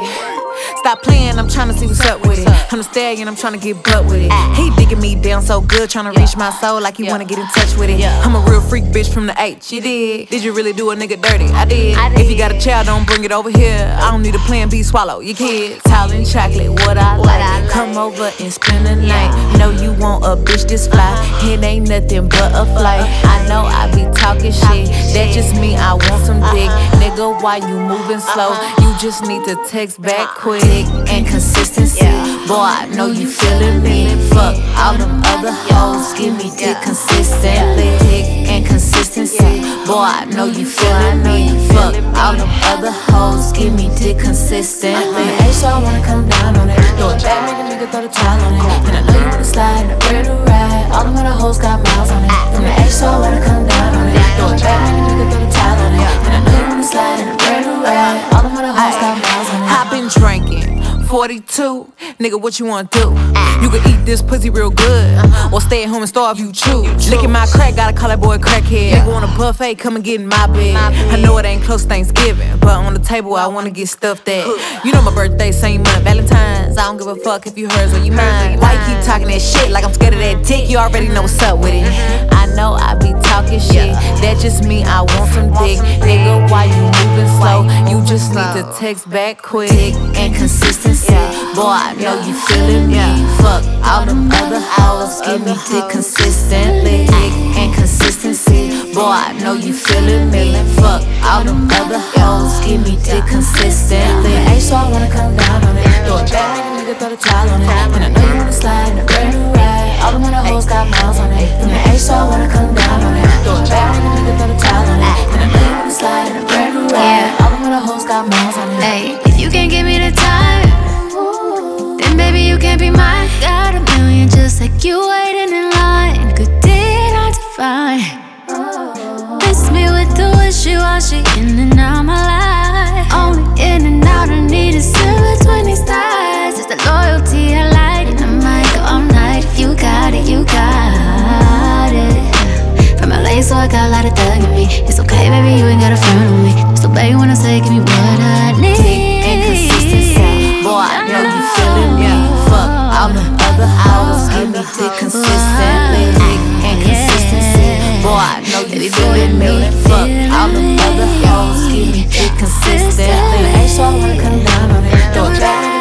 way. Stop playing, I'm tryna see what's up with it. I'm the stallion, I'm tryna get butt with it. He digging me down so good, tryna reach my soul like he wanna get in touch with it. I'm a real freak bitch from the H. You did? Did you really do a nigga dirty? I did. If you got a child, don't bring it over here. I don't need a plan B, swallow your kids. Towel and chocolate, what I like. Come over and spend the night. Know you want a bitch this fly. It ain't nothing but a flight. I know I be talking shit. That just mean I want some dick. Nigga, why you moving slow? You just need to text back quick and consistency. Boy, I know you feeling me. Fuck all them other hoes. Give me dick consistently. Dick and consistency. Boy, I know you feeling me. Fuck all them other hoes. Give me dick consistently. Hey, so I wanna come down on it. Throw it back, make a nigga throw the towel on it. And I know you wanna slide in a ready to ride. All them other hoes got miles on it. From the H, so I wanna come down on it. Throw it back, make a nigga 42, nigga, what you wanna do? You can eat this pussy real good, or stay at home and starve you choose. Licking my crack, gotta call that boy crackhead. Nigga want a buffet, come and get in my bed. I know it ain't close Thanksgiving, but on the table I wanna get stuffed at. You know my birthday, same month, Valentine's. I don't give a fuck if you hers or you mine. Why you keep talking that shit like I'm scared of that dick? You already know what's up with it. I know I be talking shit, that just mean I want some dick. Nigga, why you moving slow? You oh just need to text back quick and consistency. Boy, I know you feeling me. Fuck all them other hoes. Give me dick consistently. And consistency. Boy, I know you feeling me. Fuck all them other hoes. Give me dick consistently. Hey, so I wanna come down on it. Throw it back, nigga throw the towel on it. And I know you wanna slide you waiting in line. Good deed hard to find. Miss me with the wishy washy in and out my life. Only in and out, I need a silver 20 stars. It's the loyalty I like, and I might go all night. If you got it, you got it. From LA, so I got a lot of thug in me. It's okay, baby, you ain't got a front on me. So, baby, when I say, give me what I need. Boy, I know you feeling me. Fuck, I'm a other hours. Give me dick consistently, dick and consistency. Boy, I know you feel it, man. Fuck all the other hoes. Give me dick consistently. Ain't so I it. Don't die.